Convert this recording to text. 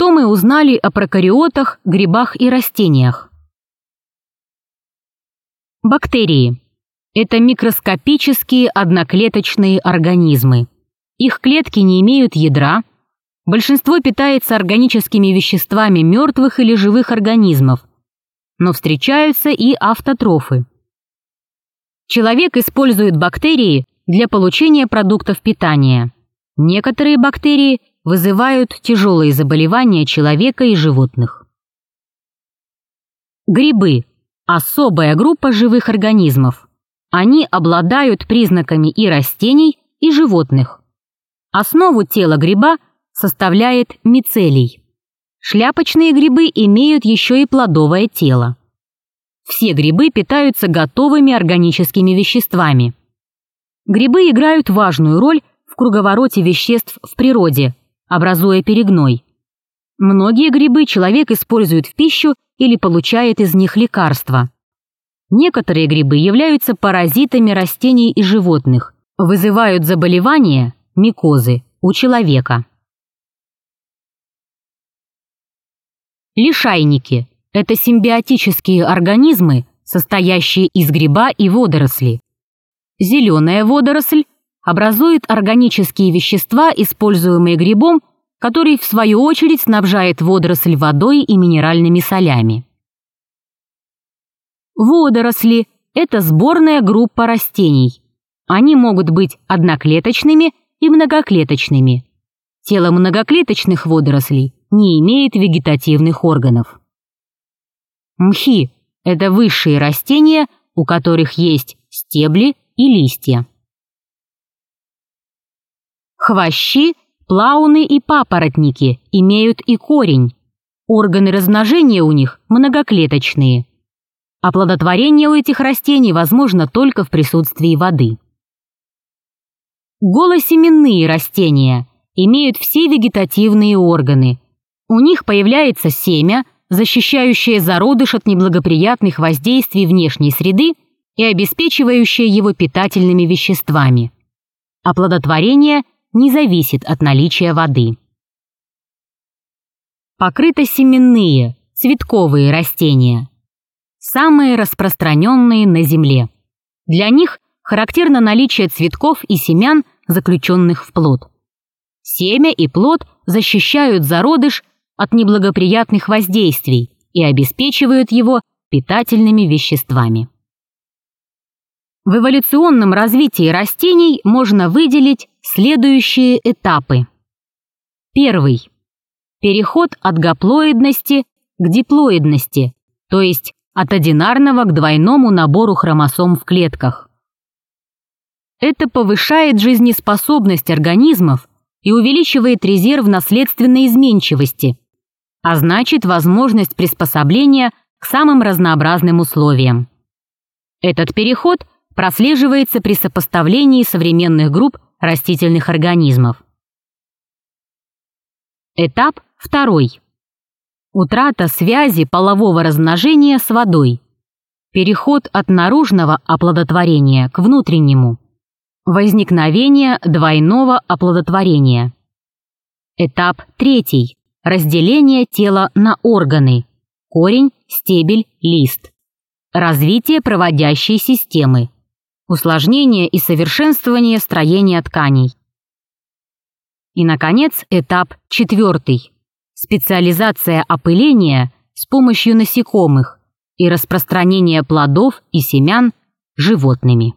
Что мы узнали о прокариотах, грибах и растениях? Бактерии. Это микроскопические одноклеточные организмы. Их клетки не имеют ядра. Большинство питается органическими веществами мертвых или живых организмов. Но встречаются и автотрофы. Человек использует бактерии для получения продуктов питания. Некоторые бактерии вызывают тяжелые заболевания человека и животных. Грибы – особая группа живых организмов. Они обладают признаками и растений, и животных. Основу тела гриба составляет мицелий. Шляпочные грибы имеют еще и плодовое тело. Все грибы питаются готовыми органическими веществами. Грибы играют важную роль в круговороте веществ в природе, образуя перегной. Многие грибы человек использует в пищу или получает из них лекарства. Некоторые грибы являются паразитами растений и животных, вызывают заболевания, микозы, у человека. Лишайники – это симбиотические организмы, состоящие из гриба и водоросли. Зеленая водоросль образует органические вещества, используемые грибом, который в свою очередь снабжает водоросль водой и минеральными солями. Водоросли – это сборная группа растений. Они могут быть одноклеточными и многоклеточными. Тело многоклеточных водорослей не имеет вегетативных органов. Мхи – это высшие растения, у которых есть стебли и листья. Хвощи, плауны и папоротники имеют и корень. Органы размножения у них многоклеточные – Оплодотворение у этих растений возможно только в присутствии воды. Голосеменные растения имеют все вегетативные органы. У них появляется семя, защищающее зародыш от неблагоприятных воздействий внешней среды и обеспечивающее его питательными веществами. Оплодотворение не зависит от наличия воды. Покрытосеменные, цветковые растения – самые распространенные на Земле. Для них характерно наличие цветков и семян, заключенных в плод. Семя и плод защищают зародыш от неблагоприятных воздействий и обеспечивают его питательными веществами. В эволюционном развитии растений можно выделить следующие этапы. Первый. Переход от гаплоидности к диплоидности, то есть от одинарного к двойному набору хромосом в клетках. Это повышает жизнеспособность организмов и увеличивает резерв наследственной изменчивости, а значит возможность приспособления к самым разнообразным условиям. Этот переход прослеживается при сопоставлении современных групп растительных организмов. Этап второй. Утрата связи полового размножения с водой. Переход от наружного оплодотворения к внутреннему. Возникновение двойного оплодотворения. Этап третий. Разделение тела на органы. Корень, стебель, лист. Развитие проводящей системы. Усложнение и совершенствование строения тканей. И, наконец, этап четвертый специализация опыления с помощью насекомых и распространение плодов и семян животными.